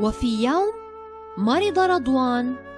وفي يوم مرض رضوان.